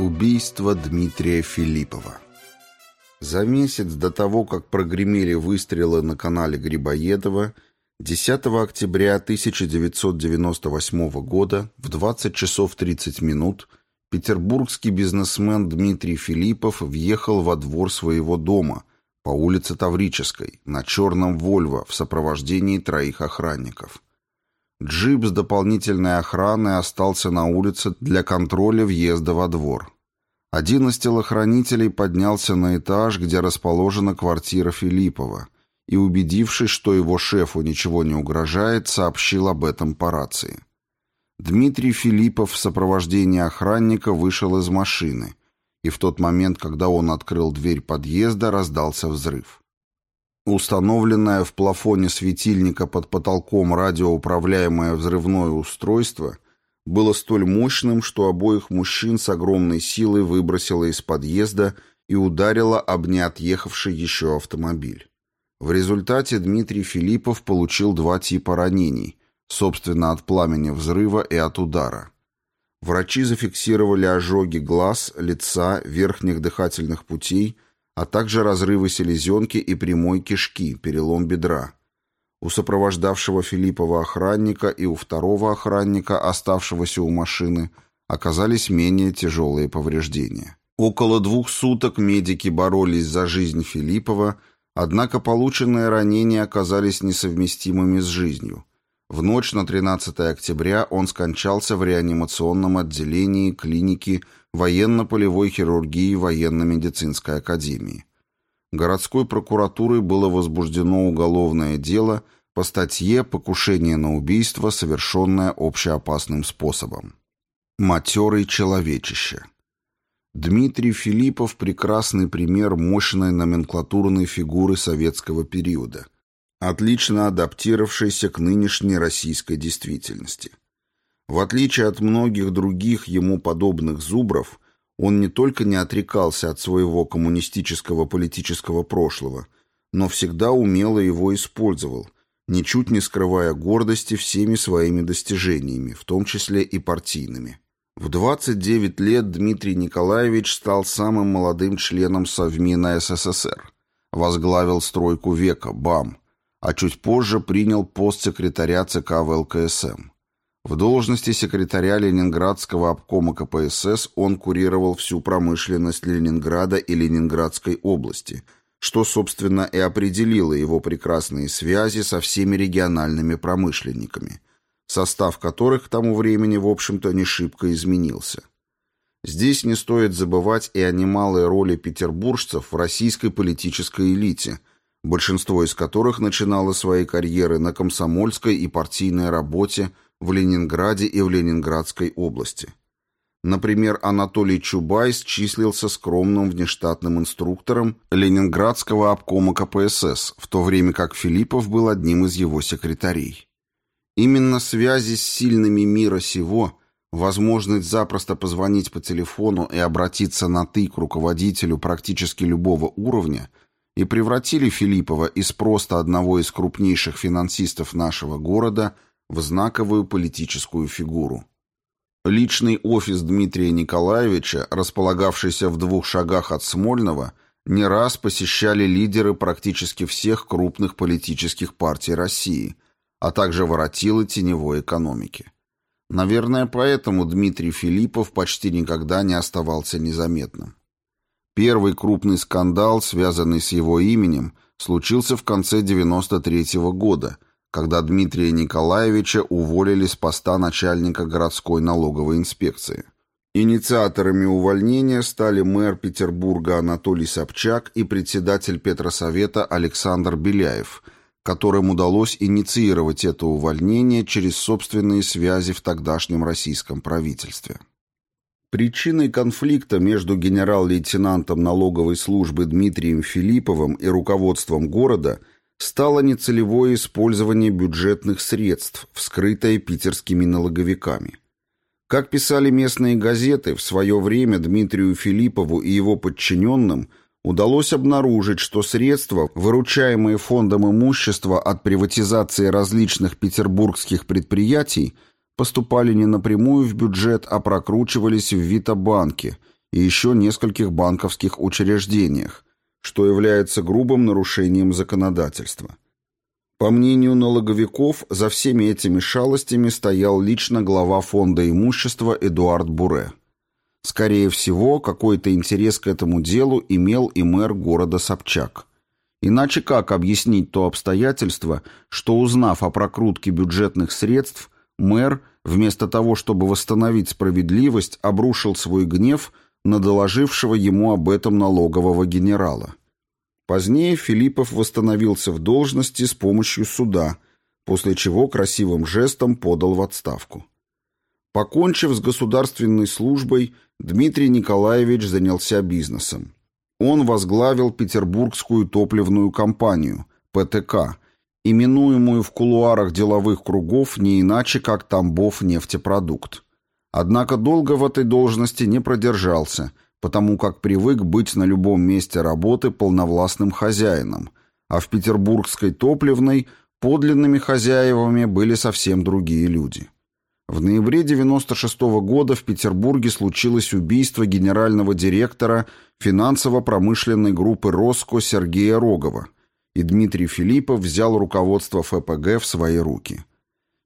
Убийство Дмитрия Филиппова За месяц до того, как прогремели выстрелы на канале Грибоедова, 10 октября 1998 года в 20 часов 30 минут петербургский бизнесмен Дмитрий Филиппов въехал во двор своего дома по улице Таврической на черном «Вольво» в сопровождении троих охранников. Джип с дополнительной охраной остался на улице для контроля въезда во двор. Один из телохранителей поднялся на этаж, где расположена квартира Филиппова, и, убедившись, что его шефу ничего не угрожает, сообщил об этом по рации. Дмитрий Филиппов в сопровождении охранника вышел из машины, и в тот момент, когда он открыл дверь подъезда, раздался взрыв. Установленное в плафоне светильника под потолком радиоуправляемое взрывное устройство было столь мощным, что обоих мужчин с огромной силой выбросило из подъезда и ударило об неотъехавший еще автомобиль. В результате Дмитрий Филиппов получил два типа ранений, собственно от пламени взрыва и от удара. Врачи зафиксировали ожоги глаз, лица, верхних дыхательных путей – а также разрывы селезенки и прямой кишки, перелом бедра. У сопровождавшего Филиппова охранника и у второго охранника, оставшегося у машины, оказались менее тяжелые повреждения. Около двух суток медики боролись за жизнь Филиппова, однако полученные ранения оказались несовместимыми с жизнью. В ночь на 13 октября он скончался в реанимационном отделении клиники военно-полевой хирургии военно-медицинской академии. Городской прокуратурой было возбуждено уголовное дело по статье «Покушение на убийство, совершенное общеопасным способом». Матерый человечище. Дмитрий Филиппов – прекрасный пример мощной номенклатурной фигуры советского периода, отлично адаптировавшейся к нынешней российской действительности. В отличие от многих других ему подобных зубров, он не только не отрекался от своего коммунистического политического прошлого, но всегда умело его использовал, ничуть не скрывая гордости всеми своими достижениями, в том числе и партийными. В 29 лет Дмитрий Николаевич стал самым молодым членом Совмина СССР, возглавил стройку века, БАМ, а чуть позже принял пост секретаря ЦК ВЛКСМ. В должности секретаря Ленинградского обкома КПСС он курировал всю промышленность Ленинграда и Ленинградской области, что, собственно, и определило его прекрасные связи со всеми региональными промышленниками, состав которых к тому времени, в общем-то, не шибко изменился. Здесь не стоит забывать и о немалой роли петербуржцев в российской политической элите, большинство из которых начинало свои карьеры на комсомольской и партийной работе – в Ленинграде и в Ленинградской области. Например, Анатолий Чубайс числился скромным внештатным инструктором Ленинградского обкома КПСС, в то время как Филиппов был одним из его секретарей. Именно связи с сильными мира сего, возможность запросто позвонить по телефону и обратиться на «ты» к руководителю практически любого уровня и превратили Филиппова из просто одного из крупнейших финансистов нашего города – в знаковую политическую фигуру. Личный офис Дмитрия Николаевича, располагавшийся в двух шагах от Смольного, не раз посещали лидеры практически всех крупных политических партий России, а также воротилы теневой экономики. Наверное, поэтому Дмитрий Филиппов почти никогда не оставался незаметным. Первый крупный скандал, связанный с его именем, случился в конце 93 -го года – когда Дмитрия Николаевича уволили с поста начальника городской налоговой инспекции. Инициаторами увольнения стали мэр Петербурга Анатолий Собчак и председатель Петросовета Александр Беляев, которым удалось инициировать это увольнение через собственные связи в тогдашнем российском правительстве. Причиной конфликта между генерал-лейтенантом налоговой службы Дмитрием Филипповым и руководством города – стало нецелевое использование бюджетных средств, вскрытое питерскими налоговиками. Как писали местные газеты, в свое время Дмитрию Филиппову и его подчиненным удалось обнаружить, что средства, выручаемые фондом имущества от приватизации различных петербургских предприятий, поступали не напрямую в бюджет, а прокручивались в Витабанке и еще нескольких банковских учреждениях, что является грубым нарушением законодательства. По мнению налоговиков, за всеми этими шалостями стоял лично глава фонда имущества Эдуард Буре. Скорее всего, какой-то интерес к этому делу имел и мэр города Собчак. Иначе как объяснить то обстоятельство, что, узнав о прокрутке бюджетных средств, мэр, вместо того, чтобы восстановить справедливость, обрушил свой гнев на доложившего ему об этом налогового генерала. Позднее Филиппов восстановился в должности с помощью суда, после чего красивым жестом подал в отставку. Покончив с государственной службой, Дмитрий Николаевич занялся бизнесом. Он возглавил Петербургскую топливную компанию, ПТК, именуемую в кулуарах деловых кругов не иначе, как Тамбов нефтепродукт. Однако долго в этой должности не продержался, потому как привык быть на любом месте работы полновластным хозяином, а в петербургской топливной подлинными хозяевами были совсем другие люди. В ноябре 96 -го года в Петербурге случилось убийство генерального директора финансово-промышленной группы «Роско» Сергея Рогова, и Дмитрий Филиппов взял руководство ФПГ в свои руки.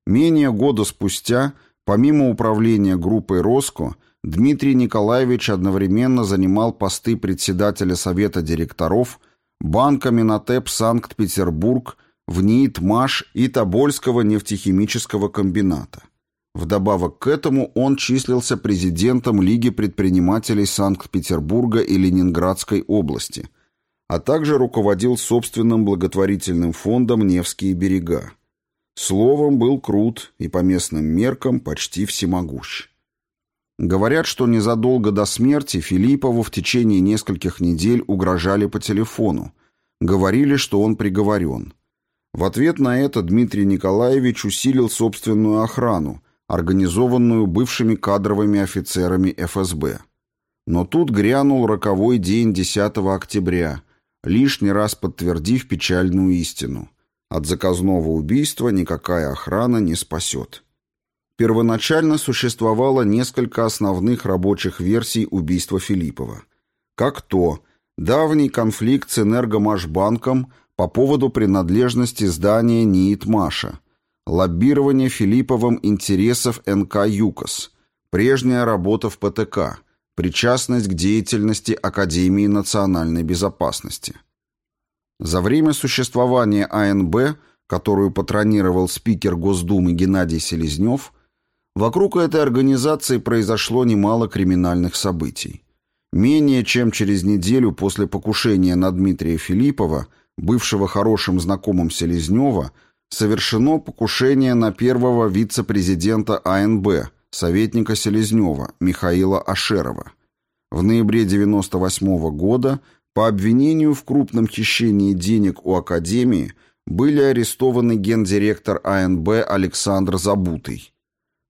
Менее года спустя Помимо управления группой «Роско», Дмитрий Николаевич одновременно занимал посты председателя Совета директоров Банка Минотеп Санкт-Петербург, ВНИИТ МАШ и Тобольского нефтехимического комбината. Вдобавок к этому он числился президентом Лиги предпринимателей Санкт-Петербурга и Ленинградской области, а также руководил собственным благотворительным фондом «Невские берега». Словом, был крут и по местным меркам почти всемогущ. Говорят, что незадолго до смерти Филиппову в течение нескольких недель угрожали по телефону. Говорили, что он приговорен. В ответ на это Дмитрий Николаевич усилил собственную охрану, организованную бывшими кадровыми офицерами ФСБ. Но тут грянул роковой день 10 октября, лишний раз подтвердив печальную истину. От заказного убийства никакая охрана не спасет. Первоначально существовало несколько основных рабочих версий убийства Филиппова. Как то давний конфликт с Энергомашбанком по поводу принадлежности здания НИИТ-Маша, лоббирование Филипповым интересов НК «ЮКОС», прежняя работа в ПТК, причастность к деятельности Академии национальной безопасности. За время существования АНБ, которую патронировал спикер Госдумы Геннадий Селезнев, вокруг этой организации произошло немало криминальных событий. Менее чем через неделю после покушения на Дмитрия Филиппова, бывшего хорошим знакомым Селезнева, совершено покушение на первого вице-президента АНБ, советника Селезнева, Михаила Ашерова. В ноябре 1998 года по обвинению в крупном хищении денег у Академии были арестованы гендиректор АНБ Александр Забутый.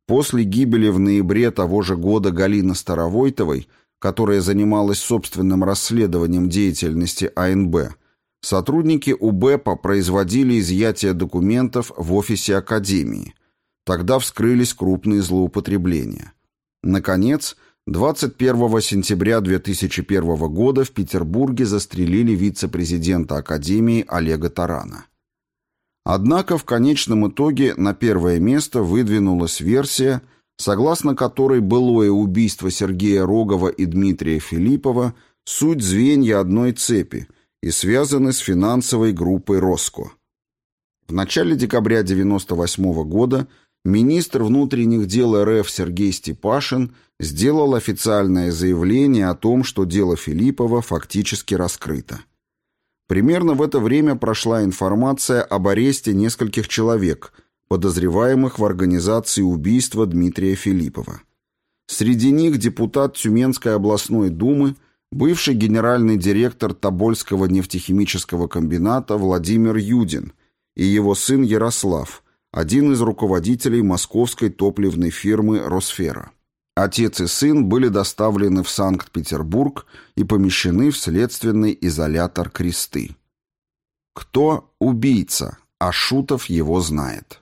После гибели в ноябре того же года Галины Старовойтовой, которая занималась собственным расследованием деятельности АНБ, сотрудники УБЭПа производили изъятие документов в офисе Академии. Тогда вскрылись крупные злоупотребления. Наконец, 21 сентября 2001 года в Петербурге застрелили вице-президента Академии Олега Тарана. Однако в конечном итоге на первое место выдвинулась версия, согласно которой былое убийство Сергея Рогова и Дмитрия Филиппова суть звенья одной цепи и связаны с финансовой группой «Роско». В начале декабря 1998 года министр внутренних дел РФ Сергей Степашин сделал официальное заявление о том, что дело Филиппова фактически раскрыто. Примерно в это время прошла информация об аресте нескольких человек, подозреваемых в организации убийства Дмитрия Филиппова. Среди них депутат Тюменской областной думы, бывший генеральный директор Тобольского нефтехимического комбината Владимир Юдин и его сын Ярослав, один из руководителей московской топливной фирмы «Росфера». Отец и сын были доставлены в Санкт-Петербург и помещены в следственный изолятор Кресты. Кто убийца, а Шутов его знает.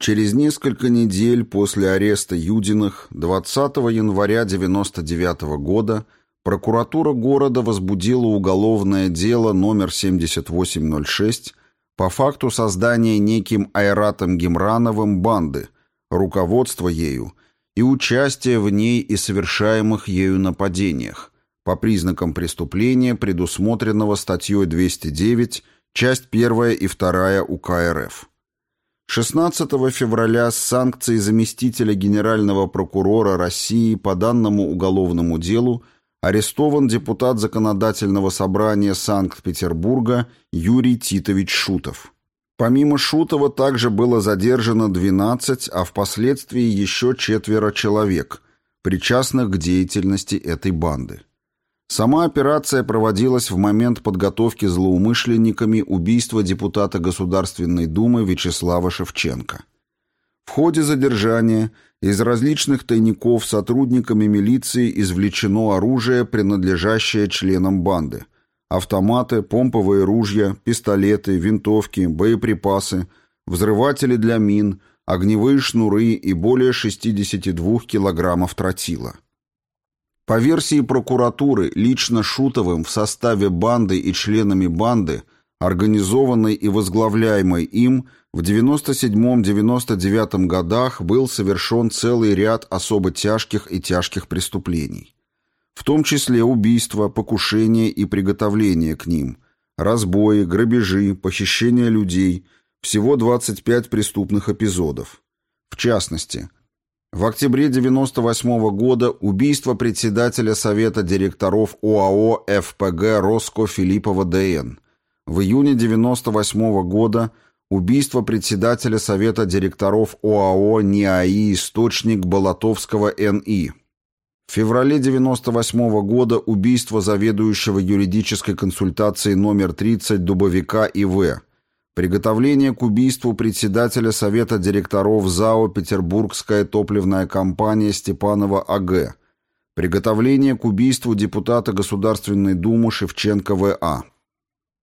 Через несколько недель после ареста Юдиных 20 января 1999 года прокуратура города возбудила уголовное дело номер 7806 по факту создания неким Айратом Гемрановым банды, руководства ею и участия в ней и совершаемых ею нападениях по признакам преступления, предусмотренного статьей 209, часть 1 и 2 УК РФ. 16 февраля с санкцией заместителя генерального прокурора России по данному уголовному делу арестован депутат Законодательного собрания Санкт-Петербурга Юрий Титович Шутов. Помимо Шутова также было задержано 12, а впоследствии еще четверо человек, причастных к деятельности этой банды. Сама операция проводилась в момент подготовки злоумышленниками убийства депутата Государственной Думы Вячеслава Шевченко. В ходе задержания из различных тайников сотрудниками милиции извлечено оружие, принадлежащее членам банды. Автоматы, помповые ружья, пистолеты, винтовки, боеприпасы, взрыватели для мин, огневые шнуры и более 62 килограммов тротила. По версии прокуратуры, лично Шутовым в составе банды и членами банды, организованной и возглавляемой им, в 97-99 годах был совершен целый ряд особо тяжких и тяжких преступлений. В том числе убийства, покушения и приготовление к ним, разбои, грабежи, похищение людей, всего 25 преступных эпизодов. В частности, в октябре 1998 года убийство председателя Совета директоров ОАО ФПГ «Роско» Филиппова ДН. В июне 1998 года убийство председателя Совета директоров ОАО НИАИ «Источник» Болотовского НИ. В феврале 1998 года убийство заведующего юридической консультацией номер 30 Дубовика И.В. Приготовление к убийству председателя Совета директоров ЗАО «Петербургская топливная компания» Степанова А.Г. Приготовление к убийству депутата Государственной Думы Шевченко В.А.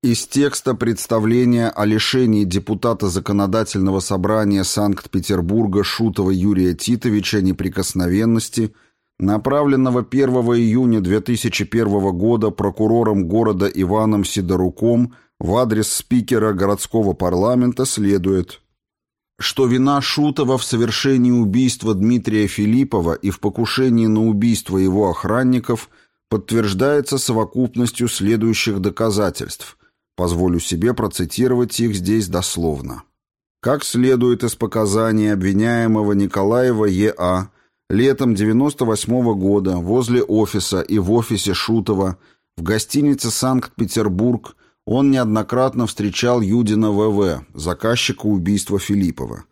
Из текста представления о лишении депутата Законодательного собрания Санкт-Петербурга Шутова Юрия Титовича неприкосновенности, направленного 1 июня 2001 года прокурором города Иваном Сидоруком в адрес спикера городского парламента следует, что вина Шутова в совершении убийства Дмитрия Филиппова и в покушении на убийство его охранников подтверждается совокупностью следующих доказательств. Позволю себе процитировать их здесь дословно. Как следует из показаний обвиняемого Николаева Е.А., летом 98 -го года возле офиса и в офисе Шутова в гостинице «Санкт-Петербург» Он неоднократно встречал Юдина ВВ, заказчика убийства Филиппова.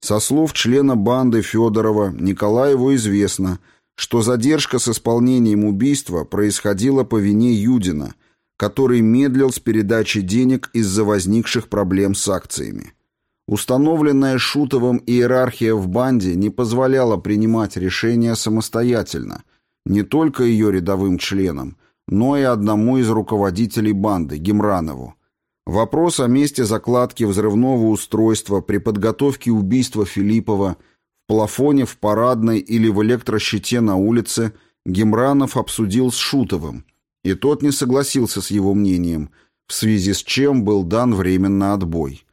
Со слов члена банды Федорова Николаеву известно, что задержка с исполнением убийства происходила по вине Юдина, который медлил с передачей денег из-за возникших проблем с акциями. Установленная Шутовым иерархия в банде не позволяла принимать решения самостоятельно, не только ее рядовым членам, но и одному из руководителей банды, Гемранову. Вопрос о месте закладки взрывного устройства при подготовке убийства Филиппова в плафоне в парадной или в электрощите на улице Гемранов обсудил с Шутовым, и тот не согласился с его мнением, в связи с чем был дан временно отбой.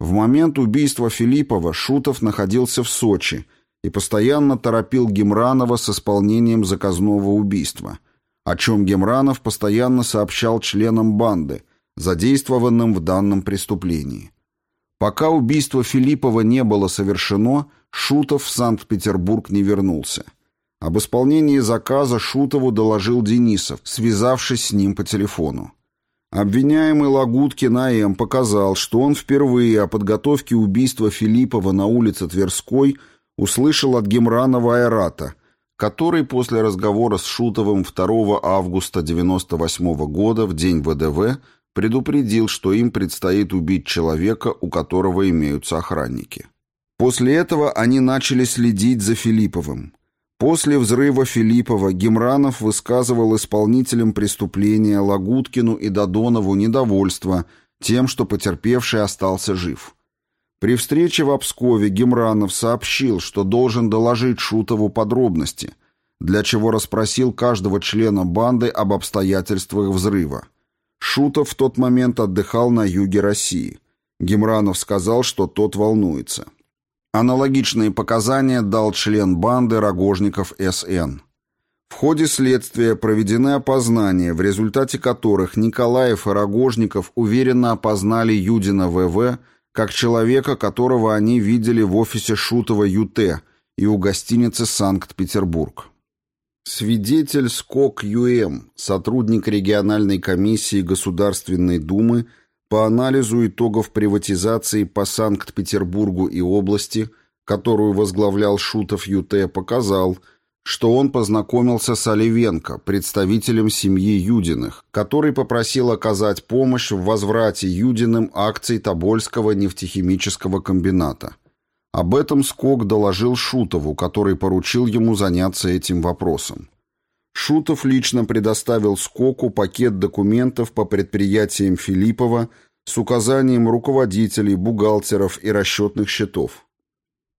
В момент убийства Филиппова Шутов находился в Сочи и постоянно торопил Гемранова с исполнением заказного убийства – о чем Гемранов постоянно сообщал членам банды, задействованным в данном преступлении. Пока убийство Филиппова не было совершено, Шутов в Санкт-Петербург не вернулся. Об исполнении заказа Шутову доложил Денисов, связавшись с ним по телефону. Обвиняемый Лагуткин А.М. показал, что он впервые о подготовке убийства Филиппова на улице Тверской услышал от Гемранова Айрата, который после разговора с Шутовым 2 августа 1998 года в день ВДВ предупредил, что им предстоит убить человека, у которого имеются охранники. После этого они начали следить за Филипповым. После взрыва Филиппова Гемранов высказывал исполнителям преступления Лагуткину и Додонову недовольство тем, что потерпевший остался жив. При встрече в Обскове Гемранов сообщил, что должен доложить Шутову подробности, для чего расспросил каждого члена банды об обстоятельствах взрыва. Шутов в тот момент отдыхал на юге России. Гемранов сказал, что тот волнуется. Аналогичные показания дал член банды Рогожников С.Н. В ходе следствия проведены опознания, в результате которых Николаев и Рогожников уверенно опознали Юдина В.В., как человека, которого они видели в офисе Шутова ЮТ и у гостиницы «Санкт-Петербург». Свидетель СКОК ЮМ, сотрудник региональной комиссии Государственной Думы по анализу итогов приватизации по Санкт-Петербургу и области, которую возглавлял Шутов ЮТ, показал – что он познакомился с Оливенко, представителем семьи Юдиных, который попросил оказать помощь в возврате Юдиным акций Тобольского нефтехимического комбината. Об этом Скок доложил Шутову, который поручил ему заняться этим вопросом. Шутов лично предоставил Скоку пакет документов по предприятиям Филиппова с указанием руководителей, бухгалтеров и расчетных счетов.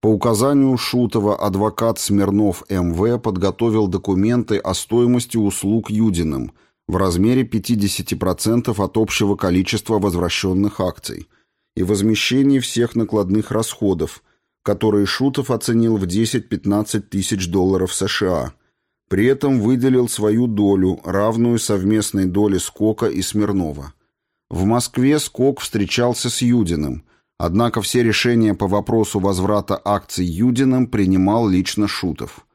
По указанию Шутова адвокат Смирнов МВ подготовил документы о стоимости услуг Юдиным в размере 50% от общего количества возвращенных акций и возмещении всех накладных расходов, которые Шутов оценил в 10-15 тысяч долларов США. При этом выделил свою долю, равную совместной доле Скока и Смирнова. В Москве Скок встречался с Юдиным – Однако все решения по вопросу возврата акций Юдиным принимал лично Шутов.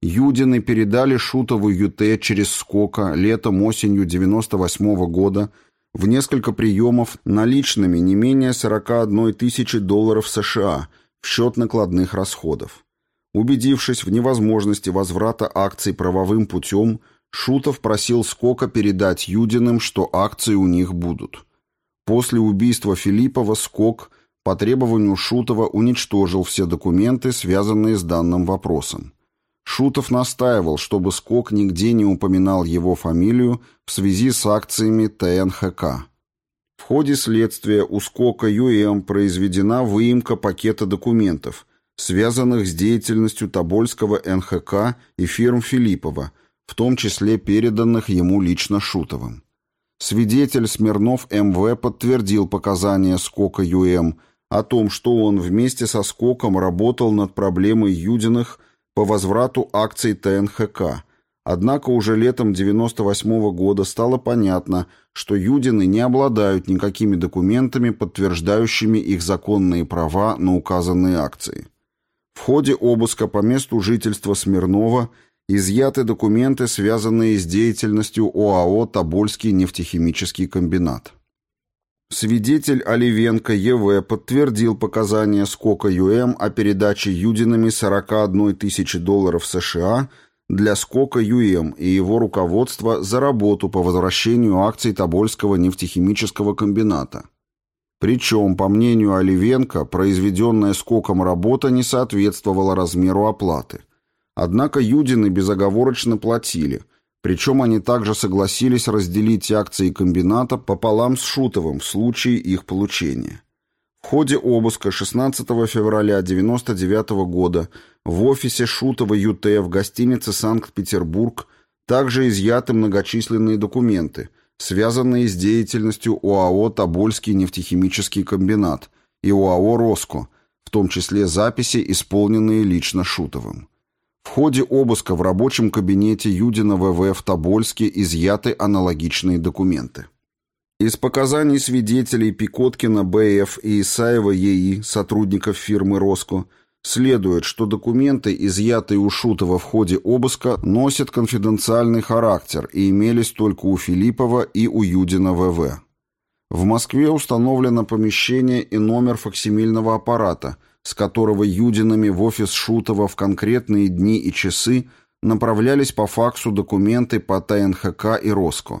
Юдины передали Шутову ЮТ через Скока летом-осенью 98 -го года в несколько приемов наличными не менее 41 тысячи долларов США в счет накладных расходов. Убедившись в невозможности возврата акций правовым путем, Шутов просил Скока передать Юдиным, что акции у них будут. После убийства Филиппова Скок – по требованию Шутова уничтожил все документы, связанные с данным вопросом. Шутов настаивал, чтобы СКОК нигде не упоминал его фамилию в связи с акциями ТНХК. В ходе следствия у СКОКа ЮМ произведена выемка пакета документов, связанных с деятельностью Тобольского НХК и фирм Филиппова, в том числе переданных ему лично Шутовым. Свидетель Смирнов МВ подтвердил показания СКОКа ЮМ о том, что он вместе со Скоком работал над проблемой Юдиных по возврату акций ТНХК. Однако уже летом 98 -го года стало понятно, что Юдины не обладают никакими документами, подтверждающими их законные права на указанные акции. В ходе обыска по месту жительства Смирнова изъяты документы, связанные с деятельностью ОАО «Тобольский нефтехимический комбинат». Свидетель Оливенко Е.В. подтвердил показания Скока ЮМ о передаче Юдинами 41 тысячи долларов США для Скока ЮМ и его руководства за работу по возвращению акций Тобольского нефтехимического комбината. Причем, по мнению Оливенко, произведенная Скоком работа не соответствовала размеру оплаты. Однако Юдины безоговорочно платили – причем они также согласились разделить акции комбината пополам с Шутовым в случае их получения. В ходе обыска 16 февраля 1999 года в офисе Шутова ЮТ в гостинице «Санкт-Петербург» также изъяты многочисленные документы, связанные с деятельностью ОАО «Тобольский нефтехимический комбинат» и ОАО «Роско», в том числе записи, исполненные лично Шутовым. В ходе обыска в рабочем кабинете Юдина ВВ в Тобольске изъяты аналогичные документы. Из показаний свидетелей Пикоткина БФ и Исаева ЕИ, сотрудников фирмы «Роско», следует, что документы, изъятые у Шутова в ходе обыска, носят конфиденциальный характер и имелись только у Филиппова и у Юдина ВВ. В Москве установлено помещение и номер факсимильного аппарата – с которого Юдинами в офис Шутова в конкретные дни и часы направлялись по факсу документы по ТНХК и РОСКО.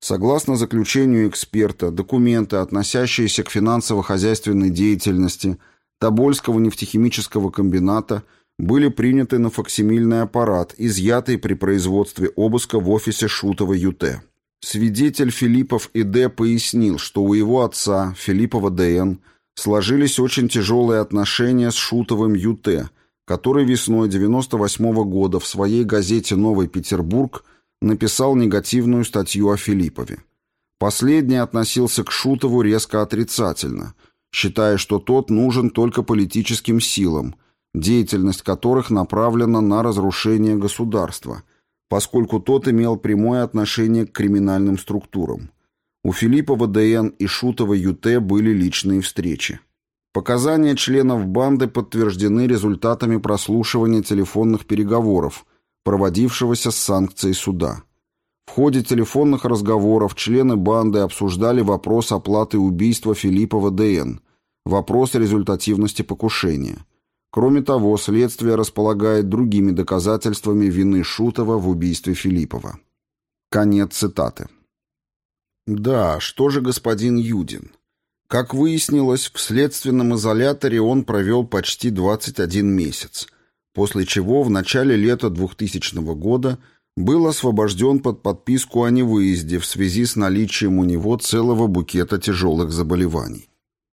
Согласно заключению эксперта, документы, относящиеся к финансово-хозяйственной деятельности Тобольского нефтехимического комбината, были приняты на факсимильный аппарат, изъятый при производстве обыска в офисе Шутова ЮТ. Свидетель Филиппов И.Д. пояснил, что у его отца, Филиппова Д.Н., сложились очень тяжелые отношения с Шутовым ЮТ, который весной 98 -го года в своей газете «Новый Петербург» написал негативную статью о Филиппове. Последний относился к Шутову резко отрицательно, считая, что тот нужен только политическим силам, деятельность которых направлена на разрушение государства, поскольку тот имел прямое отношение к криминальным структурам. У Филиппова ДН и Шутова ЮТ были личные встречи. Показания членов банды подтверждены результатами прослушивания телефонных переговоров, проводившегося с санкцией суда. В ходе телефонных разговоров члены банды обсуждали вопрос оплаты убийства Филиппова ДН, вопрос результативности покушения. Кроме того, следствие располагает другими доказательствами вины Шутова в убийстве Филиппова. Конец цитаты. Да, что же господин Юдин? Как выяснилось, в следственном изоляторе он провел почти 21 месяц, после чего в начале лета 2000 года был освобожден под подписку о невыезде в связи с наличием у него целого букета тяжелых заболеваний.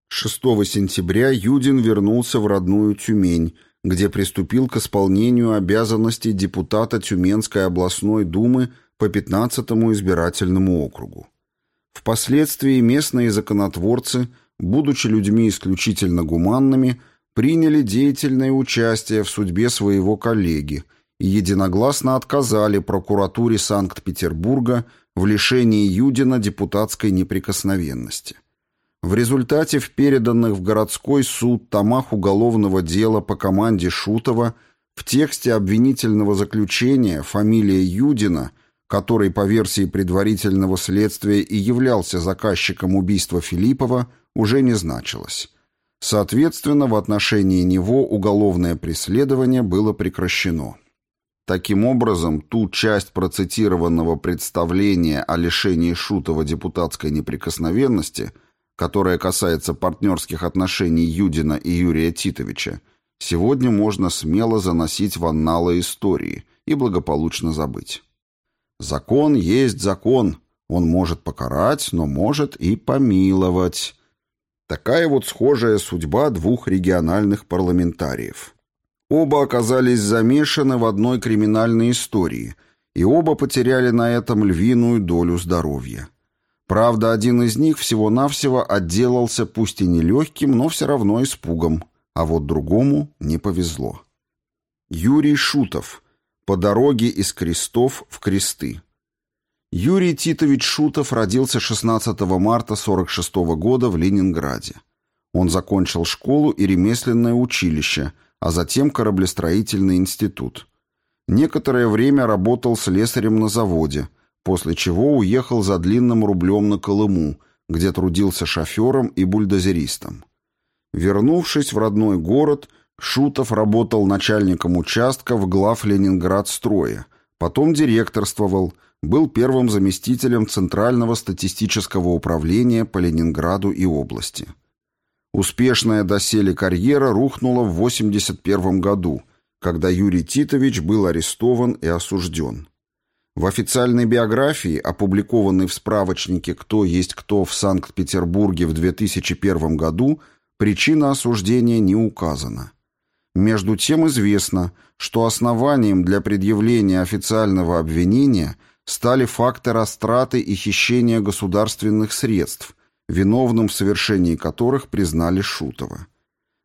6 сентября Юдин вернулся в родную Тюмень, где приступил к исполнению обязанностей депутата Тюменской областной думы по 15-му избирательному округу. Впоследствии местные законотворцы, будучи людьми исключительно гуманными, приняли деятельное участие в судьбе своего коллеги единогласно отказали прокуратуре Санкт-Петербурга в лишении Юдина депутатской неприкосновенности. В результате в переданных в городской суд томах уголовного дела по команде Шутова в тексте обвинительного заключения фамилия Юдина – который по версии предварительного следствия и являлся заказчиком убийства Филиппова, уже не значилось. Соответственно, в отношении него уголовное преследование было прекращено. Таким образом, ту часть процитированного представления о лишении Шутова депутатской неприкосновенности, которая касается партнерских отношений Юдина и Юрия Титовича, сегодня можно смело заносить в анналы истории и благополучно забыть. Закон есть закон. Он может покарать, но может и помиловать. Такая вот схожая судьба двух региональных парламентариев. Оба оказались замешаны в одной криминальной истории, и оба потеряли на этом львиную долю здоровья. Правда, один из них всего-навсего отделался пусть и нелегким, но все равно испугом, а вот другому не повезло. Юрий Шутов – по дороге из крестов в кресты. Юрий Титович Шутов родился 16 марта 46 года в Ленинграде. Он закончил школу и ремесленное училище, а затем кораблестроительный институт. Некоторое время работал слесарем на заводе, после чего уехал за длинным рублем на Колыму, где трудился шофером и бульдозеристом. Вернувшись в родной город, Шутов работал начальником участка в глав Ленинградстроя, потом директорствовал, был первым заместителем Центрального статистического управления по Ленинграду и области. Успешная доселе карьера рухнула в 1981 году, когда Юрий Титович был арестован и осужден. В официальной биографии, опубликованной в справочнике «Кто есть кто» в Санкт-Петербурге в 2001 году, причина осуждения не указана. Между тем известно, что основанием для предъявления официального обвинения стали факты растраты и хищения государственных средств, виновным в совершении которых признали Шутова.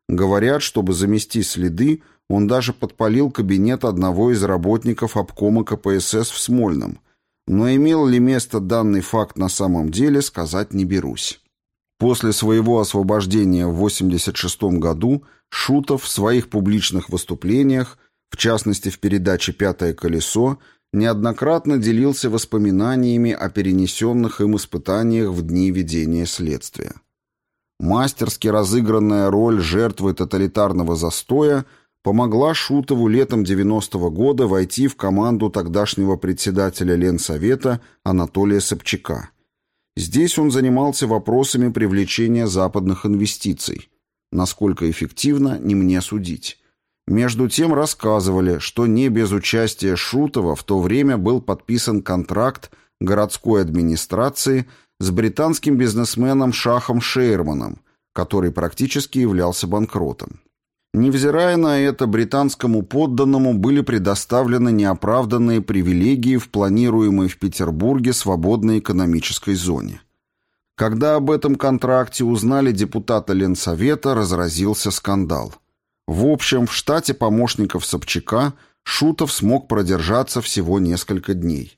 Говорят, чтобы замести следы, он даже подпалил кабинет одного из работников обкома КПСС в Смольном, но имел ли место данный факт на самом деле, сказать не берусь. После своего освобождения в 1986 году Шутов в своих публичных выступлениях, в частности в передаче «Пятое колесо», неоднократно делился воспоминаниями о перенесенных им испытаниях в дни ведения следствия. Мастерски разыгранная роль жертвы тоталитарного застоя помогла Шутову летом 90-го года войти в команду тогдашнего председателя Ленсовета Анатолия Собчака. Здесь он занимался вопросами привлечения западных инвестиций. Насколько эффективно, не мне судить. Между тем рассказывали, что не без участия Шутова в то время был подписан контракт городской администрации с британским бизнесменом Шахом Шейрманом, который практически являлся банкротом. Невзирая на это, британскому подданному были предоставлены неоправданные привилегии в планируемой в Петербурге свободной экономической зоне. Когда об этом контракте узнали депутаты Ленсовета, разразился скандал. В общем, в штате помощников Собчака Шутов смог продержаться всего несколько дней.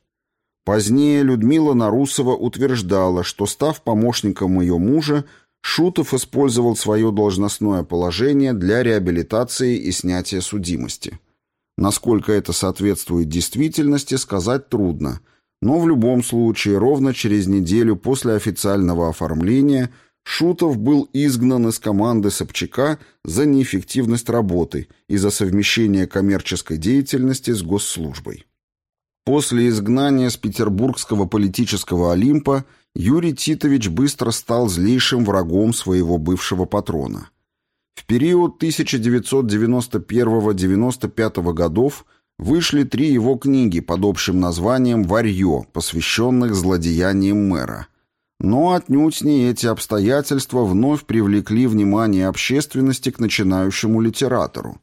Позднее Людмила Нарусова утверждала, что, став помощником ее мужа, Шутов использовал свое должностное положение для реабилитации и снятия судимости. Насколько это соответствует действительности, сказать трудно, но в любом случае ровно через неделю после официального оформления Шутов был изгнан из команды Собчака за неэффективность работы и за совмещение коммерческой деятельности с госслужбой. После изгнания с петербургского политического Олимпа Юрий Титович быстро стал злейшим врагом своего бывшего патрона. В период 1991-95 годов вышли три его книги под общим названием «Варье», посвященных злодеяниям мэра. Но отнюдь не эти обстоятельства вновь привлекли внимание общественности к начинающему литератору,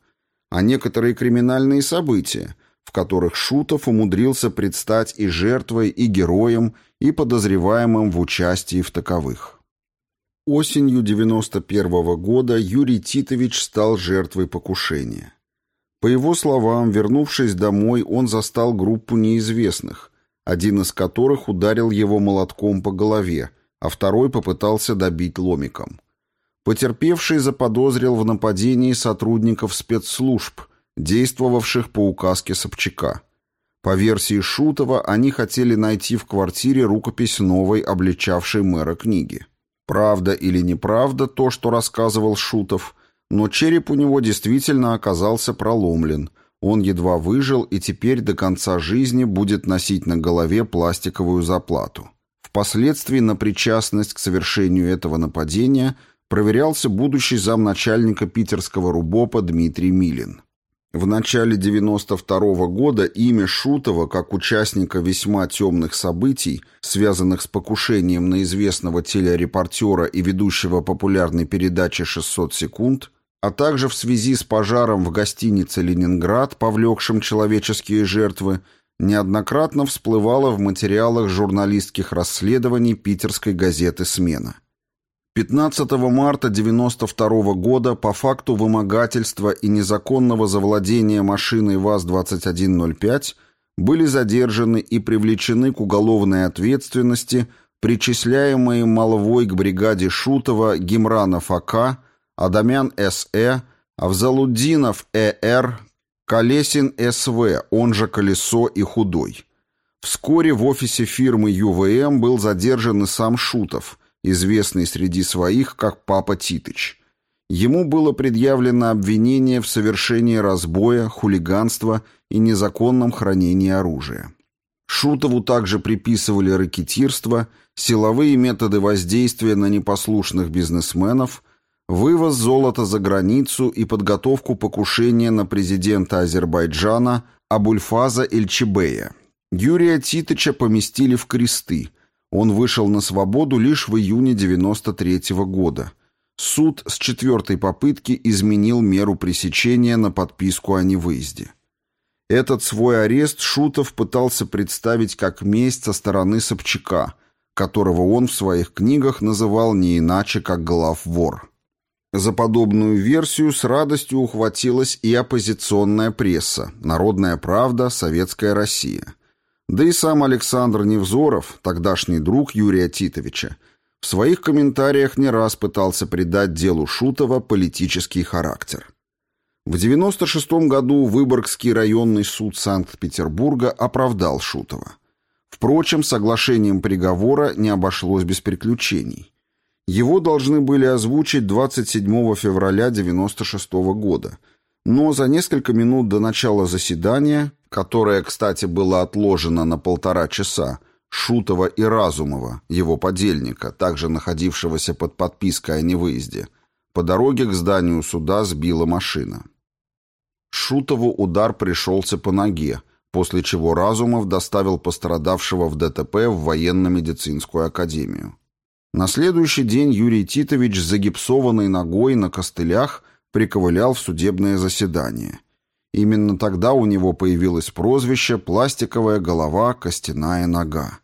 а некоторые криминальные события, в которых Шутов умудрился предстать и жертвой, и героем, и подозреваемым в участии в таковых. Осенью 91 -го года Юрий Титович стал жертвой покушения. По его словам, вернувшись домой, он застал группу неизвестных, один из которых ударил его молотком по голове, а второй попытался добить ломиком. Потерпевший заподозрил в нападении сотрудников спецслужб, действовавших по указке Собчака. По версии Шутова, они хотели найти в квартире рукопись новой, обличавшей мэра книги. Правда или неправда то, что рассказывал Шутов, но череп у него действительно оказался проломлен. Он едва выжил и теперь до конца жизни будет носить на голове пластиковую заплату. Впоследствии на причастность к совершению этого нападения проверялся будущий замначальника питерского РУБОПа Дмитрий Милин. В начале 92 -го года имя Шутова как участника весьма темных событий, связанных с покушением на известного телерепортера и ведущего популярной передачи «600 секунд», а также в связи с пожаром в гостинице «Ленинград», повлекшим человеческие жертвы, неоднократно всплывало в материалах журналистских расследований питерской газеты «Смена». 15 марта 1992 года по факту вымогательства и незаконного завладения машиной ВАЗ-2105 были задержаны и привлечены к уголовной ответственности причисляемые молвой к бригаде Шутова Гимранов А.К., Адамян С.Э., Авзалуддинов Э.Р., Колесин С.В., он же Колесо и Худой. Вскоре в офисе фирмы ЮВМ был задержан и сам Шутов – известный среди своих как Папа Титыч. Ему было предъявлено обвинение в совершении разбоя, хулиганства и незаконном хранении оружия. Шутову также приписывали рэкетирство, силовые методы воздействия на непослушных бизнесменов, вывоз золота за границу и подготовку покушения на президента Азербайджана Абульфаза Эльчебея. Юрия Титыча поместили в кресты – он вышел на свободу лишь в июне 93 -го года. Суд с четвертой попытки изменил меру пресечения на подписку о невыезде. Этот свой арест Шутов пытался представить как месть со стороны Собчака, которого он в своих книгах называл не иначе, как главвор. За подобную версию с радостью ухватилась и оппозиционная пресса, «Народная правда», «Советская Россия». Да и сам Александр Невзоров, тогдашний друг Юрия Титовича, в своих комментариях не раз пытался придать делу Шутова политический характер. В 96 году Выборгский районный суд Санкт-Петербурга оправдал Шутова. Впрочем, соглашением приговора не обошлось без приключений. Его должны были озвучить 27 февраля 96 года, но за несколько минут до начала заседания которое, кстати, было отложено на полтора часа, Шутова и Разумова, его подельника, также находившегося под подпиской о невыезде, по дороге к зданию суда сбила машина. Шутову удар пришелся по ноге, после чего Разумов доставил пострадавшего в ДТП в военно-медицинскую академию. На следующий день Юрий Титович с загипсованной ногой на костылях приковылял в судебное заседание. Именно тогда у него появилось прозвище «пластиковая голова, костяная нога».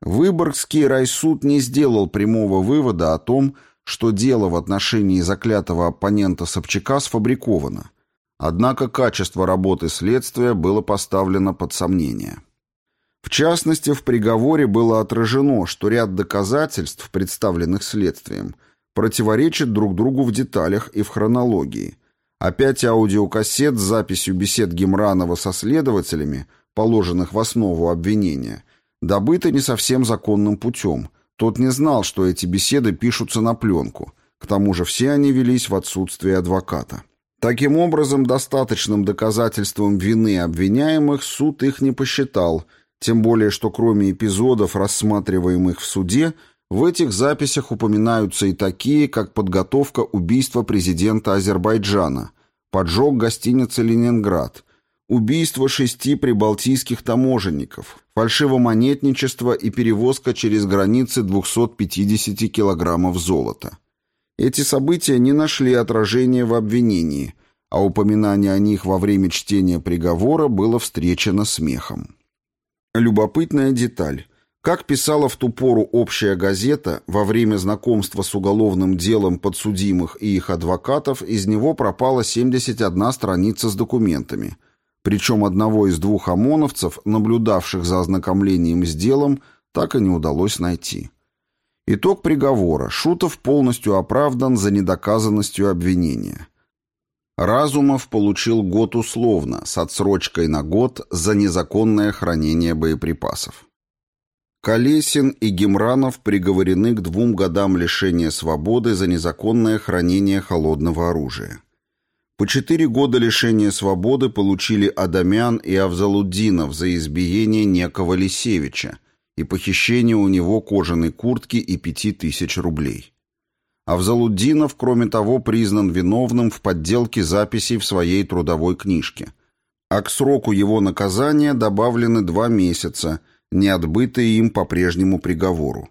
Выборгский райсуд не сделал прямого вывода о том, что дело в отношении заклятого оппонента Собчака сфабриковано. Однако качество работы следствия было поставлено под сомнение. В частности, в приговоре было отражено, что ряд доказательств, представленных следствием, противоречит друг другу в деталях и в хронологии, а пять аудиокассет с записью бесед Гемранова со следователями, положенных в основу обвинения, добыты не совсем законным путем. Тот не знал, что эти беседы пишутся на пленку. К тому же все они велись в отсутствие адвоката. Таким образом, достаточным доказательством вины обвиняемых суд их не посчитал – тем более, что кроме эпизодов, рассматриваемых в суде, в этих записях упоминаются и такие, как подготовка убийства президента Азербайджана, поджог гостиницы «Ленинград», убийство шести прибалтийских таможенников, фальшивомонетничество и перевозка через границы 250 килограммов золота. Эти события не нашли отражения в обвинении, а упоминание о них во время чтения приговора было встречено смехом. Любопытная деталь. Как писала в ту пору общая газета, во время знакомства с уголовным делом подсудимых и их адвокатов из него пропала 71 страница с документами. Причем одного из двух ОМОНовцев, наблюдавших за ознакомлением с делом, так и не удалось найти. Итог приговора. Шутов полностью оправдан за недоказанностью обвинения. Разумов получил год условно, с отсрочкой на год за незаконное хранение боеприпасов. Колесин и Гемранов приговорены к двум годам лишения свободы за незаконное хранение холодного оружия. По четыре года лишения свободы получили Адамян и Авзалуддинов за избиение некого Лисевича и похищение у него кожаной куртки и пяти тысяч рублей. Авзалуддинов, кроме того, признан виновным в подделке записей в своей трудовой книжке. А к сроку его наказания добавлены два месяца, не отбытые им по прежнему приговору.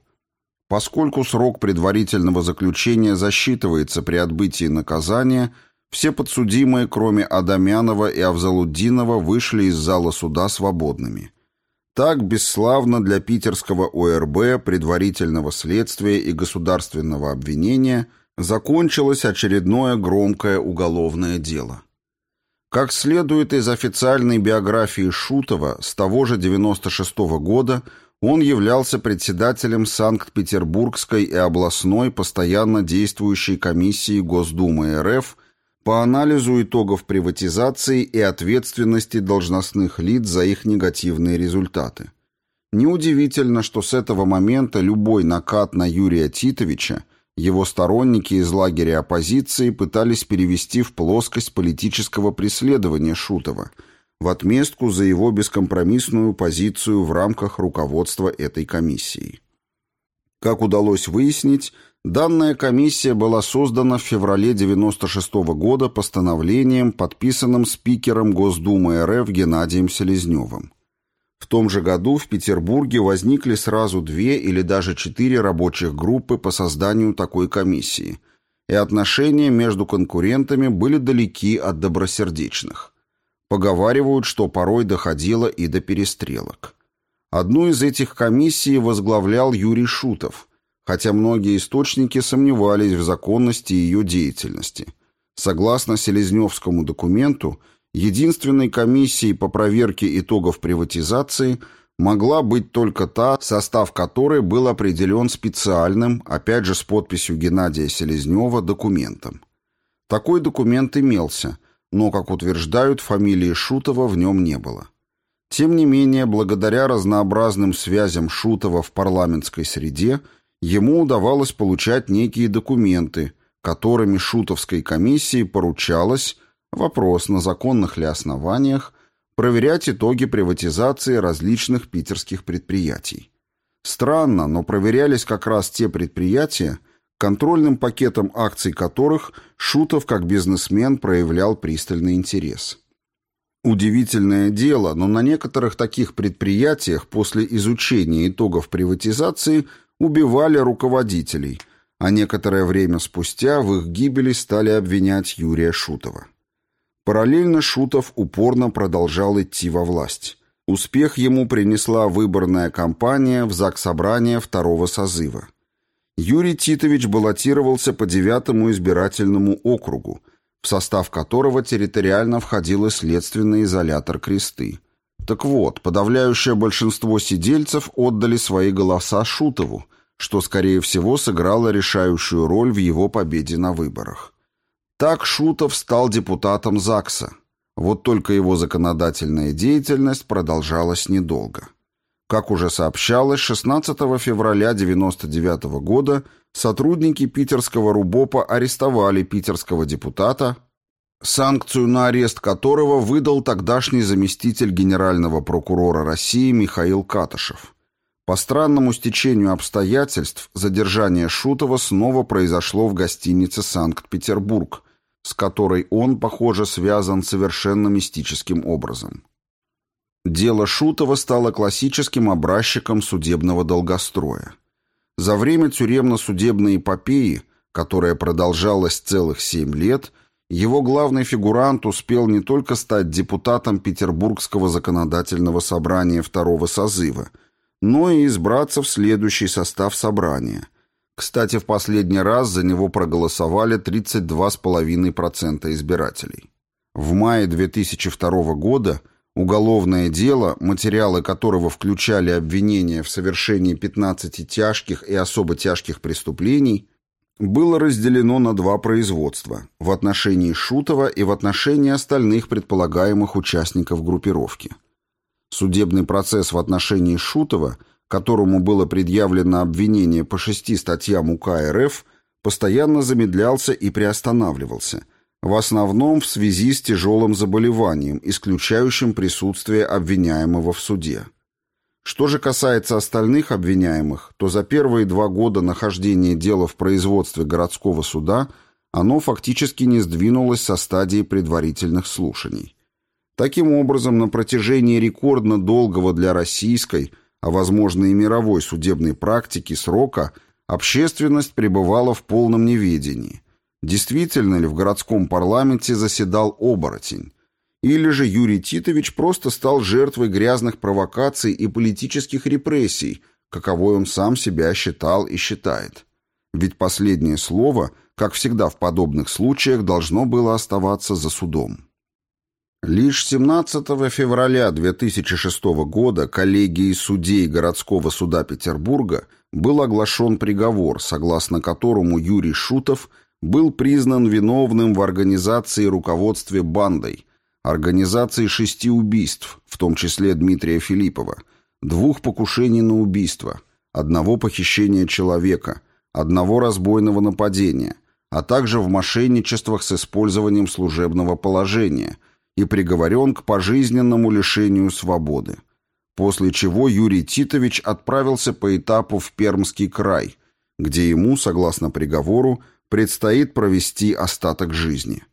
Поскольку срок предварительного заключения засчитывается при отбытии наказания, все подсудимые, кроме Адамянова и Авзалуддинова, вышли из зала суда свободными. Так бесславно для питерского ОРБ, предварительного следствия и государственного обвинения закончилось очередное громкое уголовное дело. Как следует из официальной биографии Шутова, с того же 96 -го года он являлся председателем Санкт-Петербургской и областной постоянно действующей комиссии Госдумы РФ по анализу итогов приватизации и ответственности должностных лиц за их негативные результаты. Неудивительно, что с этого момента любой накат на Юрия Титовича его сторонники из лагеря оппозиции пытались перевести в плоскость политического преследования Шутова в отместку за его бескомпромиссную позицию в рамках руководства этой комиссии. Как удалось выяснить, Данная комиссия была создана в феврале 1996 -го года постановлением, подписанным спикером Госдумы РФ Геннадием Селезневым. В том же году в Петербурге возникли сразу две или даже четыре рабочих группы по созданию такой комиссии, и отношения между конкурентами были далеки от добросердечных. Поговаривают, что порой доходило и до перестрелок. Одну из этих комиссий возглавлял Юрий Шутов – хотя многие источники сомневались в законности ее деятельности. Согласно Селезневскому документу, единственной комиссией по проверке итогов приватизации могла быть только та, состав которой был определен специальным, опять же с подписью Геннадия Селезнева, документом. Такой документ имелся, но, как утверждают, фамилии Шутова в нем не было. Тем не менее, благодаря разнообразным связям Шутова в парламентской среде – ему удавалось получать некие документы, которыми Шутовской комиссии поручалось, вопрос на законных ли основаниях, проверять итоги приватизации различных питерских предприятий. Странно, но проверялись как раз те предприятия, контрольным пакетом акций которых Шутов как бизнесмен проявлял пристальный интерес. Удивительное дело, но на некоторых таких предприятиях после изучения итогов приватизации убивали руководителей, а некоторое время спустя в их гибели стали обвинять Юрия Шутова. Параллельно Шутов упорно продолжал идти во власть. Успех ему принесла выборная кампания в Заксобрание второго созыва. Юрий Титович баллотировался по девятому избирательному округу, в состав которого территориально входил следственный изолятор Кресты. Так вот, подавляющее большинство сидельцев отдали свои голоса Шутову, что, скорее всего, сыграло решающую роль в его победе на выборах. Так Шутов стал депутатом ЗАГСа. Вот только его законодательная деятельность продолжалась недолго. Как уже сообщалось, 16 февраля 1999 года сотрудники питерского РУБОПа арестовали питерского депутата, санкцию на арест которого выдал тогдашний заместитель генерального прокурора России Михаил Катышев. По странному стечению обстоятельств задержание Шутова снова произошло в гостинице «Санкт-Петербург», с которой он, похоже, связан совершенно мистическим образом. Дело Шутова стало классическим образчиком судебного долгостроя. За время тюремно-судебной эпопеи, которая продолжалась целых семь лет, его главный фигурант успел не только стать депутатом Петербургского законодательного собрания второго созыва, но и избраться в следующий состав собрания – кстати, в последний раз за него проголосовали 32,5% избирателей. В мае 2002 года уголовное дело, материалы которого включали обвинения в совершении 15 тяжких и особо тяжких преступлений, было разделено на два производства – в отношении Шутова и в отношении остальных предполагаемых участников группировки. Судебный процесс в отношении Шутова – которому было предъявлено обвинение по шести статьям УК РФ, постоянно замедлялся и приостанавливался, в основном в связи с тяжелым заболеванием, исключающим присутствие обвиняемого в суде. Что же касается остальных обвиняемых, то за первые два года нахождения дела в производстве городского суда оно фактически не сдвинулось со стадии предварительных слушаний. Таким образом, на протяжении рекордно долгого для российской – а, возможно, и мировой судебной практики срока общественность пребывала в полном неведении. Действительно ли в городском парламенте заседал оборотень? Или же Юрий Титович просто стал жертвой грязных провокаций и политических репрессий, каковой он сам себя считал и считает? Ведь последнее слово, как всегда в подобных случаях, должно было оставаться за судом. Лишь 17 февраля 2006 года коллегией судей городского суда Петербурга был оглашен приговор, согласно которому Юрий Шутов был признан виновным в организации и руководстве бандой, организации шести убийств, в том числе Дмитрия Филиппова, двух покушений на убийство, одного похищения человека, одного разбойного нападения, а также в мошенничествах с использованием служебного положения – и приговорен к пожизненному лишению свободы. После чего Юрий Титович отправился по этапу в Пермский край, где ему, согласно приговору, предстоит провести остаток жизни.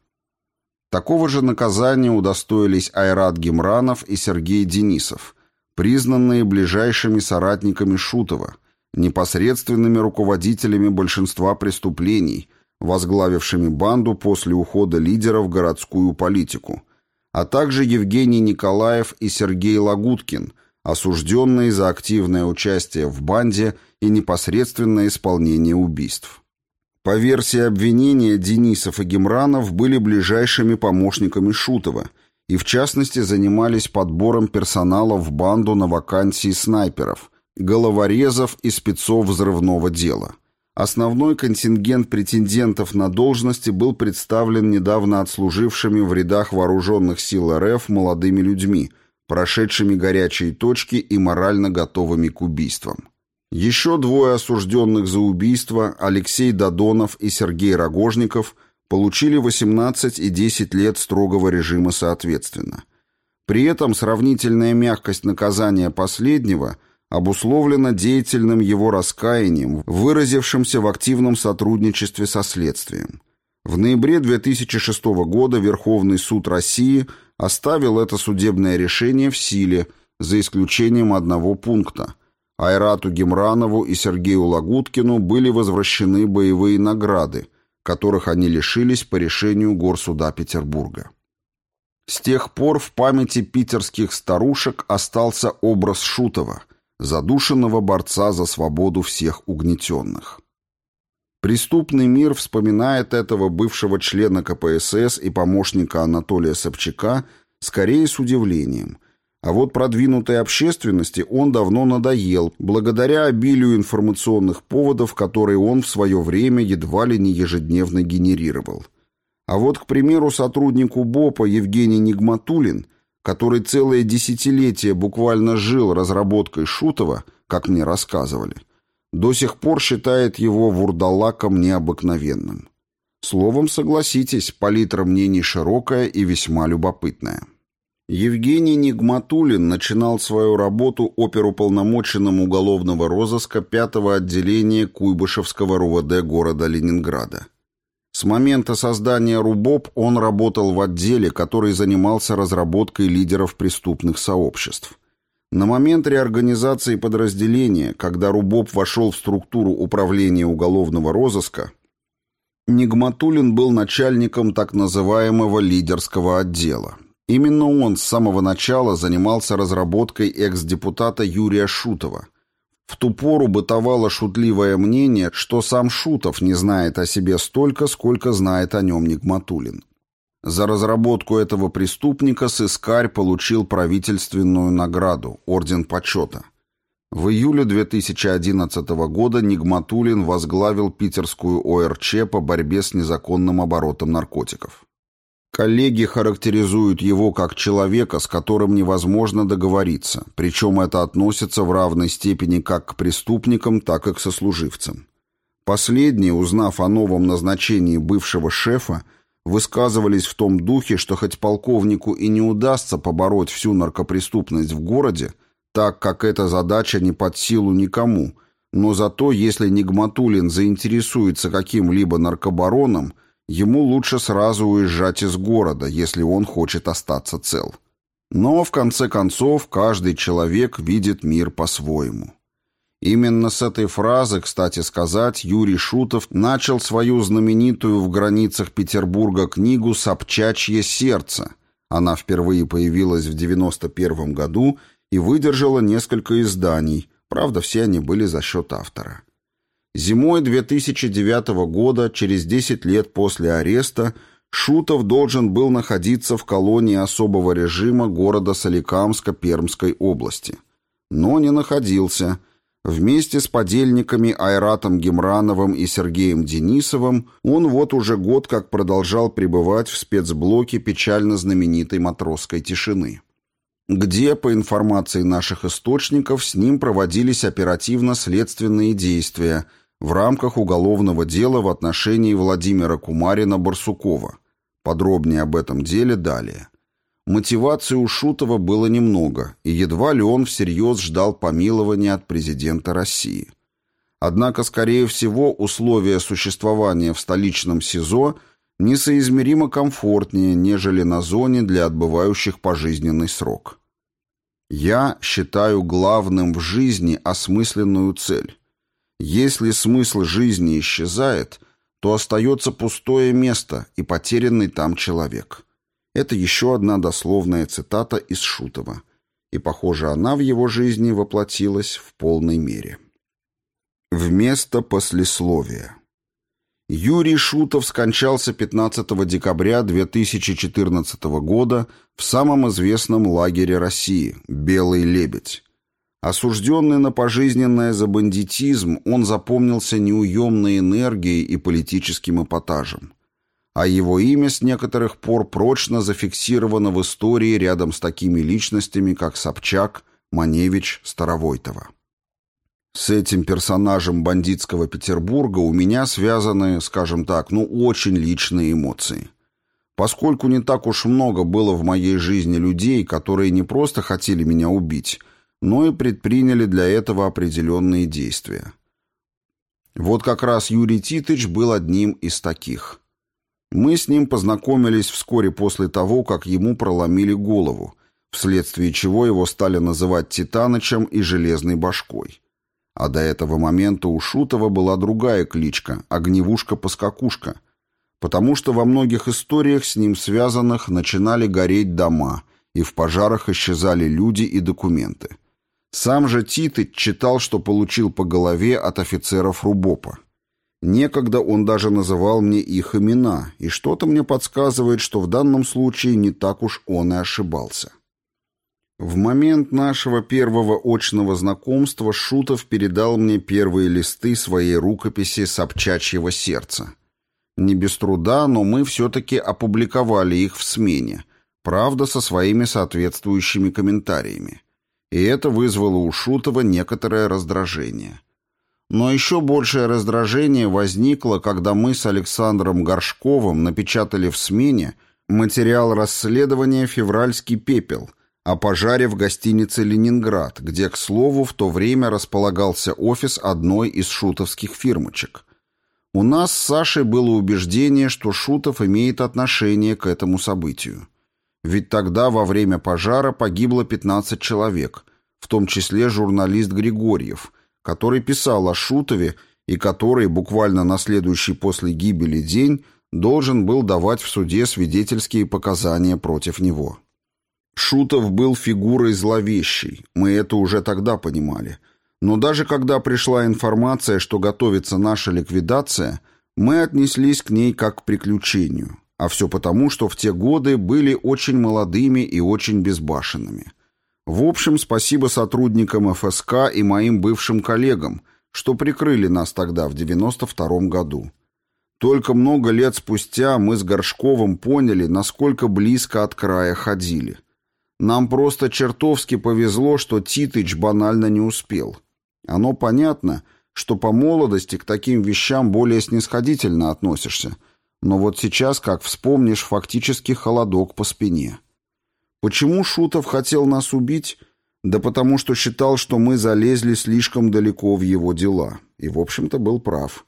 Такого же наказания удостоились Айрат Гемранов и Сергей Денисов, признанные ближайшими соратниками Шутова, непосредственными руководителями большинства преступлений, возглавившими банду после ухода лидера в городскую политику, а также Евгений Николаев и Сергей Лагуткин, осужденные за активное участие в банде и непосредственное исполнение убийств. По версии обвинения, Денисов и Гемранов были ближайшими помощниками Шутова и, в частности, занимались подбором персонала в банду на вакансии снайперов, головорезов и спецов взрывного дела – Основной контингент претендентов на должности был представлен недавно отслужившими в рядах вооруженных сил РФ молодыми людьми, прошедшими горячие точки и морально готовыми к убийствам. Еще двое осужденных за убийство, Алексей Додонов и Сергей Рогожников, получили 18 и 10 лет строгого режима соответственно. При этом сравнительная мягкость наказания последнего – обусловлено деятельным его раскаянием, выразившимся в активном сотрудничестве со следствием. В ноябре 2006 года Верховный суд России оставил это судебное решение в силе, за исключением одного пункта. Айрату Гемранову и Сергею Лагуткину были возвращены боевые награды, которых они лишились по решению Горсуда Петербурга. С тех пор в памяти питерских старушек остался образ Шутова, задушенного борца за свободу всех угнетенных. Преступный мир вспоминает этого бывшего члена КПСС и помощника Анатолия Собчака скорее с удивлением – а вот продвинутой общественности он давно надоел, благодаря обилию информационных поводов, которые он в свое время едва ли не ежедневно генерировал. А вот, к примеру, сотруднику БОПа Евгений Нигматулин, который целое десятилетие буквально жил разработкой Шутова, как мне рассказывали, до сих пор считает его вурдалаком необыкновенным. Словом, согласитесь, палитра мнений широкая и весьма любопытная. Евгений Нигматулин начинал свою работу оперуполномоченным уголовного розыска пятого отделения Куйбышевского РУВД города Ленинграда. С момента создания РУБОП он работал в отделе, который занимался разработкой лидеров преступных сообществ. На момент реорганизации подразделения, когда РУБОП вошел в структуру управления уголовного розыска, Нигматулин был начальником так называемого лидерского отдела. Именно он с самого начала занимался разработкой экс-депутата Юрия Шутова. В ту пору бытовало шутливое мнение, что сам Шутов не знает о себе столько, сколько знает о нем Нигматулин. За разработку этого преступника сыскарь получил правительственную награду – Орден Почета. В июле 2011 года Нигматулин возглавил питерскую ОРЧ по борьбе с незаконным оборотом наркотиков. Коллеги характеризуют его как человека, с которым невозможно договориться, причем это относится в равной степени как к преступникам, так и к сослуживцам. Последние, узнав о новом назначении бывшего шефа, высказывались в том духе, что хоть полковнику и не удастся побороть всю наркопреступность в городе, так как эта задача не под силу никому, но зато если Нигматулин заинтересуется каким-либо наркобароном – Ему лучше сразу уезжать из города, если он хочет остаться цел. Но, в конце концов, каждый человек видит мир по-своему. Именно с этой фразы, кстати сказать, Юрий Шутов начал свою знаменитую в границах Петербурга книгу «Собчачье сердце». Она впервые появилась в 91 году и выдержала несколько изданий, правда, все они были за счет автора. Зимой 2009 года, через 10 лет после ареста, Шутов должен был находиться в колонии особого режима города Соликамска Пермской области. Но не находился. Вместе с подельниками Айратом Гемрановым и Сергеем Денисовым он вот уже год как продолжал пребывать в спецблоке печально знаменитой матросской тишины где, по информации наших источников, с ним проводились оперативно-следственные действия – в рамках уголовного дела в отношении Владимира Кумарина-Барсукова. Подробнее об этом деле далее. Мотивации у Шутова было немного, и едва ли он всерьез ждал помилования от президента России. Однако, скорее всего, условия существования в столичном СИЗО несоизмеримо комфортнее, нежели на зоне для отбывающих пожизненный срок. Я считаю главным в жизни осмысленную цель если смысл жизни исчезает, то остается пустое место и потерянный там человек. Это еще одна дословная цитата из Шутова. И, похоже, она в его жизни воплотилась в полной мере. Вместо послесловия. Юрий Шутов скончался 15 декабря 2014 года в самом известном лагере России – «Белый лебедь». Осужденный на пожизненное за бандитизм, он запомнился неуемной энергией и политическим эпатажем. А его имя с некоторых пор прочно зафиксировано в истории рядом с такими личностями, как Собчак, Маневич, Старовойтова. С этим персонажем бандитского Петербурга у меня связаны, скажем так, ну очень личные эмоции. Поскольку не так уж много было в моей жизни людей, которые не просто хотели меня убить – но и предприняли для этого определенные действия. Вот как раз Юрий Титыч был одним из таких. Мы с ним познакомились вскоре после того, как ему проломили голову, вследствие чего его стали называть Титанычем и Железной башкой. а до этого момента у Шутова была другая кличка – Огневушка-поскакушка, потому что во многих историях с ним связанных начинали гореть дома, и в пожарах исчезали люди и документы. Сам же Титыч читал, что получил по голове от офицеров Рубопа. Некогда он даже называл мне их имена, и что-то мне подсказывает, что в данном случае не так уж он и ошибался. В момент нашего первого очного знакомства Шутов передал мне первые листы своей рукописи «Собчачьего сердца». Не без труда, но мы все-таки опубликовали их в смене, правда, со своими соответствующими комментариями. И это вызвало у Шутова некоторое раздражение. Но еще большее раздражение возникло, когда мы с Александром Горшковым напечатали в смене материал расследования «Февральский пепел», о пожаре в гостинице «Ленинград», где, к слову, в то время располагался офис одной из шутовских фирмочек. У нас с Сашей было убеждение, что Шутов имеет отношение к этому событию. Ведь тогда во время пожара погибло 15 человек, в том числе журналист Григорьев, который писал о Шутове и который буквально на следующий после гибели день должен был давать в суде свидетельские показания против него. Шутов был фигурой зловещей, мы это уже тогда понимали. Но даже когда пришла информация, что готовится наша ликвидация, мы отнеслись к ней как к приключению. А все потому, что в те годы были очень молодыми и очень безбашенными. В общем, спасибо сотрудникам ФСК и моим бывшим коллегам, что прикрыли нас тогда в 92 году. Только много лет спустя мы с Горшковым поняли, насколько близко от края ходили – нам просто чертовски повезло, что Титыч банально не успел. Оно понятно, что по молодости к таким вещам более снисходительно относишься, но вот сейчас, как вспомнишь, фактически холодок по спине. Почему Шутов хотел нас убить? Да потому что считал, что мы залезли слишком далеко в его дела. И, в общем-то, был прав.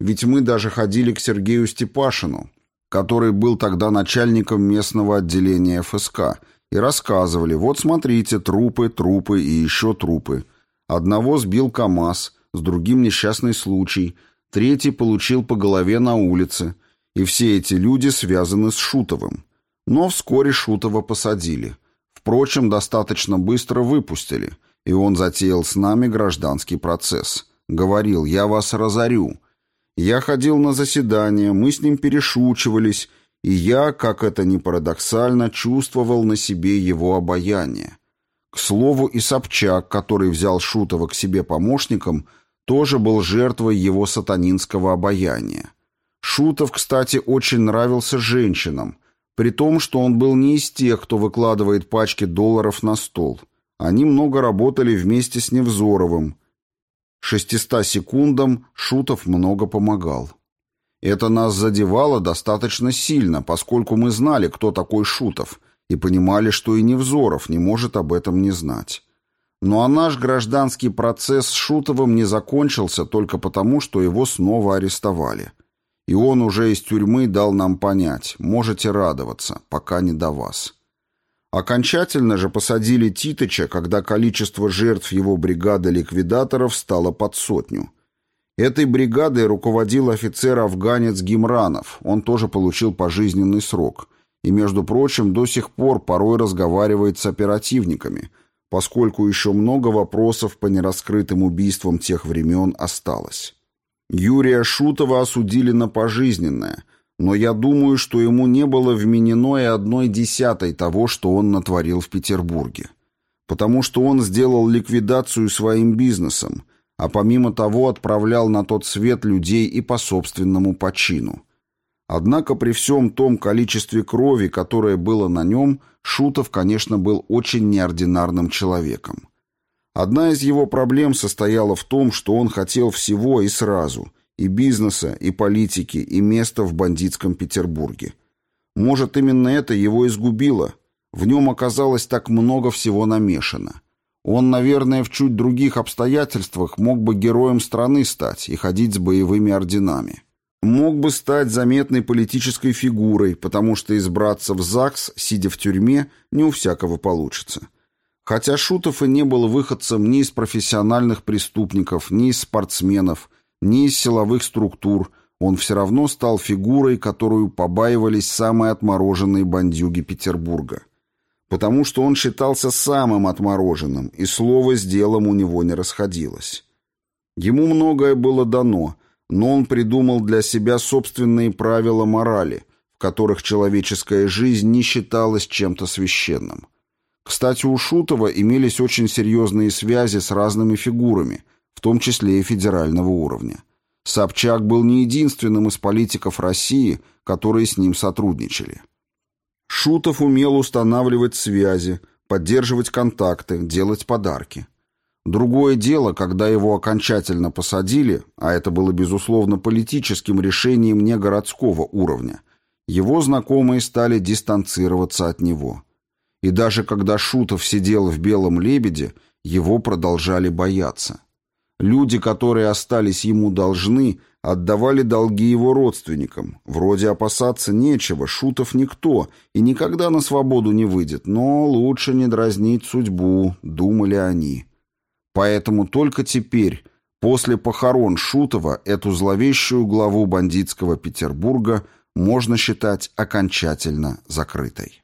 Ведь мы даже ходили к Сергею Степашину, который был тогда начальником местного отделения ФСК – и рассказывали, вот смотрите, трупы, трупы и еще трупы. Одного сбил КамАЗ, с другим несчастный случай, третий получил по голове на улице, и все эти люди связаны с Шутовым. Но вскоре Шутова посадили. Впрочем, достаточно быстро выпустили, и он затеял с нами гражданский процесс. Говорил, я вас разорю. Я ходил на заседания, мы с ним перешучивались, и я, как это ни парадоксально, чувствовал на себе его обаяние. К слову, и Собчак, который взял Шутова к себе помощником, тоже был жертвой его сатанинского обаяния. Шутов, кстати, очень нравился женщинам, при том, что он был не из тех, кто выкладывает пачки долларов на стол. Они много работали вместе с Невзоровым. Шестиста секундам Шутов много помогал. Это нас задевало достаточно сильно, поскольку мы знали, кто такой Шутов, и понимали, что и Невзоров не может об этом не знать. Ну а наш гражданский процесс с Шутовым не закончился только потому, что его снова арестовали. И он уже из тюрьмы дал нам понять, можете радоваться, пока не до вас. Окончательно же посадили Титыча, когда количество жертв его бригады ликвидаторов стало под сотню – Этой бригадой руководил офицер-афганец Гимранов, он тоже получил пожизненный срок. И, между прочим, до сих пор порой разговаривает с оперативниками, поскольку еще много вопросов по нераскрытым убийствам тех времен осталось. Юрия Шутова осудили на пожизненное, но я думаю, что ему не было вменено и одной десятой того, что он натворил в Петербурге. Потому что он сделал ликвидацию своим бизнесом – а помимо того отправлял на тот свет людей и по собственному почину. Однако при всем том количестве крови, которое было на нем, Шутов, конечно, был очень неординарным человеком. Одна из его проблем состояла в том, что он хотел всего и сразу – и бизнеса, и политики, и места в бандитском Петербурге. Может, именно это его изгубило? В нем оказалось так много всего намешано. Он, наверное, в чуть других обстоятельствах мог бы героем страны стать и ходить с боевыми орденами. Мог бы стать заметной политической фигурой, потому что избраться в ЗАГС, сидя в тюрьме, не у всякого получится. Хотя Шутов и не был выходцем ни из профессиональных преступников, ни из спортсменов, ни из силовых структур, он все равно стал фигурой, которую побаивались самые отмороженные бандюги Петербурга. Потому что он считался самым отмороженным, и слово с делом у него не расходилось. Ему многое было дано, но он придумал для себя собственные правила морали, в которых человеческая жизнь не считалась чем-то священным. Кстати, у Шутова имелись очень серьезные связи с разными фигурами, в том числе и федерального уровня. Собчак был не единственным из политиков России, которые с ним сотрудничали. Шутов умел устанавливать связи, поддерживать контакты, делать подарки. Другое дело, когда его окончательно посадили, а это было, безусловно, политическим решением не городского уровня, его знакомые стали дистанцироваться от него. И даже когда Шутов сидел в «Белом лебеде», его продолжали бояться. Люди, которые остались ему должны, отдавали долги его родственникам. Вроде опасаться нечего, Шутов никто, и никогда на свободу не выйдет, но лучше не дразнить судьбу, думали они. Поэтому только теперь, после похорон Шутова, эту зловещую главу бандитского Петербурга можно считать окончательно закрытой.